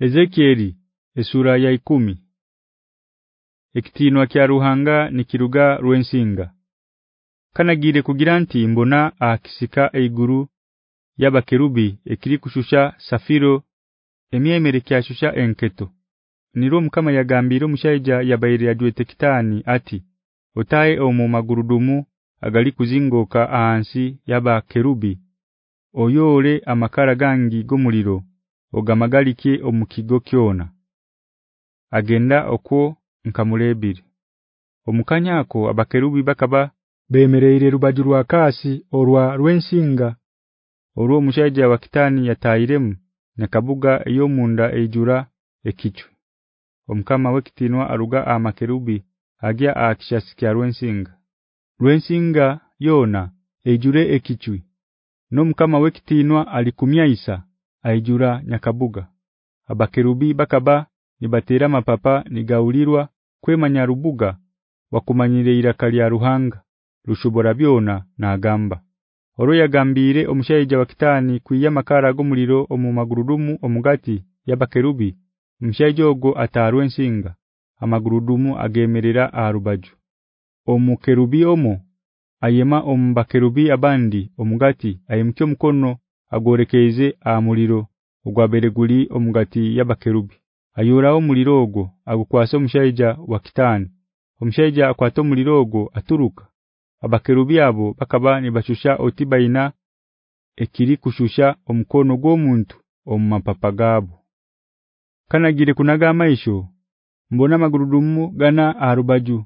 Ezekieli esura ya 10 Ekitinwa kya ruhanga nikiruga rwensinga Kanagire kugira nti mbona akisika eiguru yabakerubi ekiri kushusha safiro emyemere kyashusha enketo. Niro mukama yagambira omushaija yabaire yajwete kitani ati otaye omu magurudumu agali kuzingoka ahansi yabakerubi oyole amakara gangi gomuliro ogamagalike omukigo kyona. Agenda okwo nkamulebiri omukanyako abakerubi bakaba bemereere rubaju rwa kasi orwa rwensinga orwo mushaija wa kitani yatairemu nakabuga iyo munda ejura ekichwe omkama wekitinwa aruga amakerubi agya akishasikia rwensinga rwensinga yona ejure ekichwe no mkama wekitinwa alikumyaisa aijura nyakabuga. Abakerubi bakaba nibatera mapapa nigaulirwa kwemanya rubuga wakumanyire irakali ya ruhanga rushobora byona na gamba oro yagambire omushaija wa kitani kuiya makara gomuliro omu magurudumu omugati yabakerubi mshaija ogo atarwe nsinga amagurudumu agemerera arubaju omukerubi omo ayema ombakerubi abandi omugati ayimkyo mukono agorekeize amuliro ogwabere guli omugati yabakerubi ayura omuliro ogo agukwasa omushaija wa kitani omushaija akwato omuliro ogo aturuka. Abakerubi abo bakaba nibashusha otibaina ekiri kushusha omukono gwomuntu omumapapa gabo kanagire kunaga maisho mbona magurudumu gana arubaju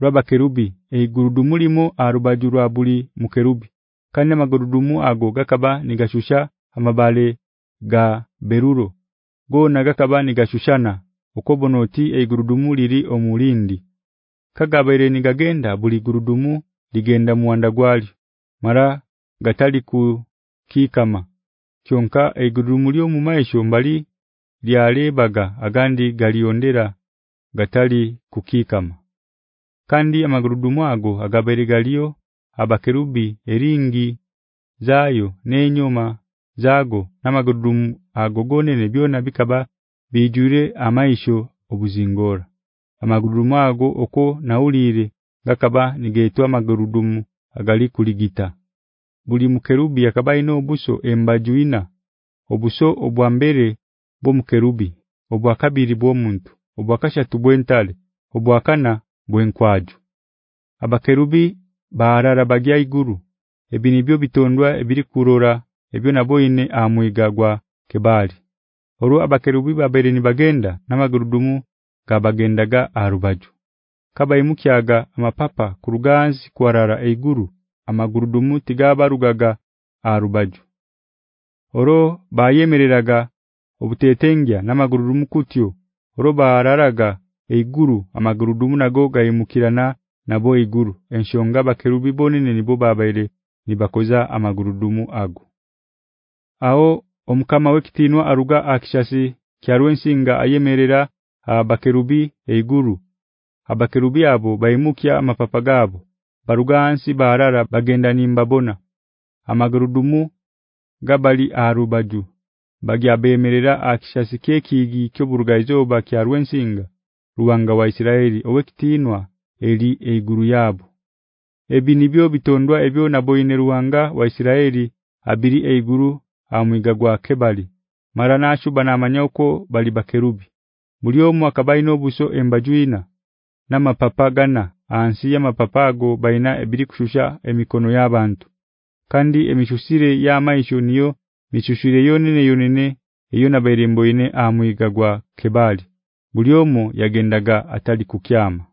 rwabakerubi eigurudumu limo arubaju rwa buli mukerubi kandi magurudumu ago gakaba nigashusha amabale ga beruro. Gona gakaba nigashushana okobonoti eigurudumu liri omulindi. Kagabere nigagenda buli gurudumu ligenda muwanda gwali. Mara gatali ku kikama. Kyonka eigurudumu lyo mumaisho mbali lyalebaga agandi galiondera gatali kukikama kandi amagurudumu ago agabere galio abakerubi eringi zayo nenyoma zago namagurudumu agogone nebyona bikaba bijure amaisho obuzingora amagurudumu ago oko naulire gakaba nigeetwa amagurudumu agali kuligita buli mukerubi akabaino obuso embajuina obuso obwambere bomukerubi obwakabiri bwomuntu obwakashatu bwentale obwakana bwenkwaju. Abakerubi baarara bagya iguru. Ebinibyo bitondwa ebiri kurora ebyo naboine amwigagwa kebali. Oru abakerubi babere nibagenda namagurudumu gabagendaga arubaju kabayimukyaga amapapa kuruganzi kwarara eiguru amagurudumu tigaba rugaga arubaju oro bayemereraga obutetengya namagurudumu kutyo. Roba araraga eiguru amagurudumu nago gayimukirana nabo eiguru enshonga bakerubi bonene nibo babaire nibakoza amagurudumu ago. Aho omukama wekitinwa aruga akishasi kyarwensinga ayemerera abakerubi eiguru. Abakerubi abo bayimukya amapapa gabo baruga hansi barara bagenda nimbabona. Amagurudumu gabali arubaju bagya bemerera akishasi kekigi kyo burugaizo bakya rwensinga ruwanga wa Isiraeli owekitinwa eli eiguru yabo. Ebi nibyo bitondwa ebyo naboyine ruwanga wa Isiraeli abiri eiguru amwiga gwa kebali. Mara nashuba na manyoko bali bakerubi muliomu akabaino obuso embajuina namapapagana ansi ya mapapago baina ebiri kushusha emikono y'abantu. Kandi emishusire ya maisho niyo mishushire yonene yonene iyo nabairemboine amwiga gwa kebali. Buliomo yagendaga atali kukyama